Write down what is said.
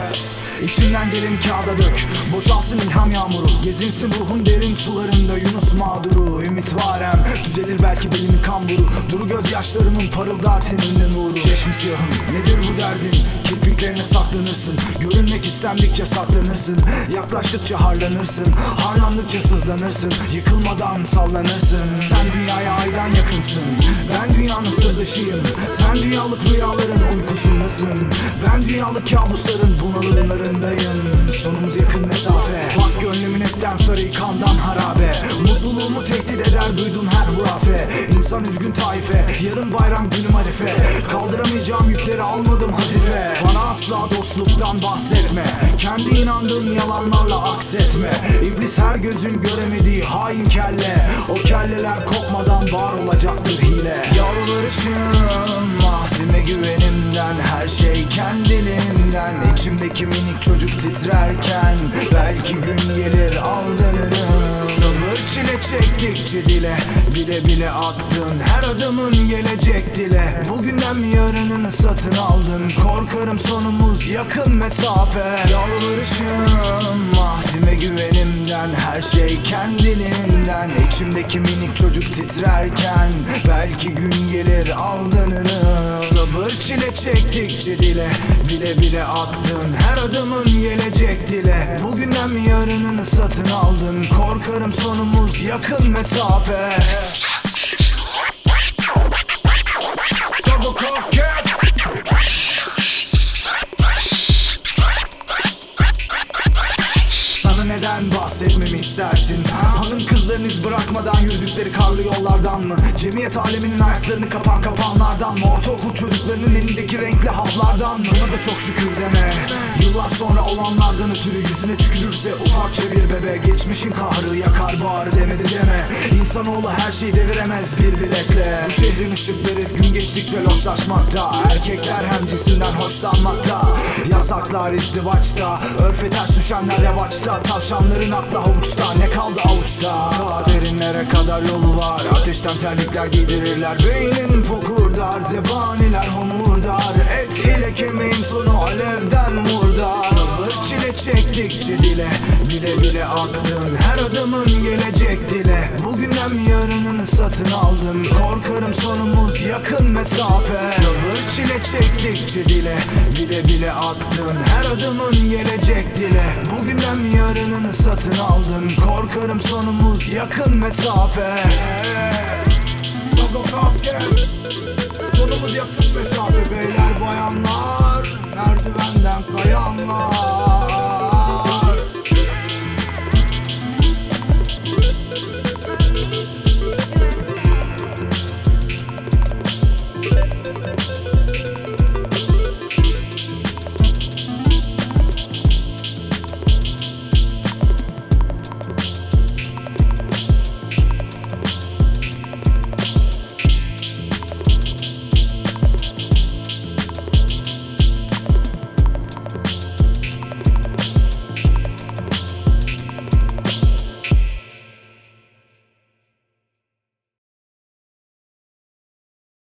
Kafkas İçinden geleni kağıda dök. Boşalsın ilham yağmuru. Gezinsin ruhun derin sularında. Yunus mağduru. Ümit varem. Düzelir belki belimin kamburu Duru gözyaşlarımın parıldar teninde nuru. Çeşmi siyahım. Nedir bu derdin? Kirpiklerine saklanırsın. Görünmek istendikçe saklanırsın. Yaklaştıkça harlanırsın. Harlandıkça sızlanırsın. Yıkılmadan sallanırsın. Sen dünyaya aydan yakınsın dünyanın sırdaşıyım Sen dünyalık rüyaların uykusundasın. Ben dünyalık kabusların bunalımlarındayım taife Yarın bayram günüm harife Kaldıramayacağım yükleri almadım hafife Bana asla dostluktan bahsetme. Kendi inandığın yalanlarla aksetme. İblis her gözün göremediği hain kelle. O kelleler kopmadan var olacaktır hile. Yalvarışım Mahdime güvenimden Her şey kendiliğinden. İçimdeki minik çocuk titrerken Belki gün gelir çektikçe dile Bile bile attın. Her adımın gelecek dile. Bugünden mi yarınını satın aldın. Korkarım sonumuz yakın mesafe. Yalvarışım Mahdime güvenimden. Her şey kendiliğinden. İçimdeki minik çocuk titrerken Belki gün gelir aldanırım. Sabır çile çektikçe dile Bile bile attın. Her adımın gelecek dile. Bugünden mi yarınını satın aldın Korkarım sonumuz yakın mesafe Sabokov Cat Sana neden bahsetmemi istersin? Hanım kızların iz bırakmadan yürüdükleri karlı yollardan mı? Cemiyet aleminin ayaklarını kapan kapanlardan mı? Ortaokul çocuklarının elindeki renkli havlardan mı? Da çok şükür deme. Yıllar sonra olanlardan ötürü yüzüne tükürürse ufakça bir bebe. Geçmişin kahrı yakar bağrı demedi deme. İnsanoğlu her şeyi deviremez bir biletle Bu şehrin ışıkları gün geçtikçe loşlaşmakta. Erkekler hem cinsinden hoşlanmakta. Yasaklar izdivaçta Örfe ters düşenler revaçta. Tavşanların aklı havuçta Ne kaldı avuçta? Ta derinlere kadar yolu var. Ateşten terlikler giydirirler. Beynin fokurdar Zebaniler homurdar Et ile kemiğin sonu alevden murdar Sabır çile çektikçe dile Bile bile attın. Her adımın gelecek dile. Bugünden mi yarınını satın aldın Korkarım sonumuz yakın mesafe. Sabır çile çektikçe dile Bile bile attın. Her adımın gelecek dile. Bugünden mi yarınını satın aldın Korkarım sonumuz yakın mesafe. Sokak Kafka Sonumuz yakın mesafe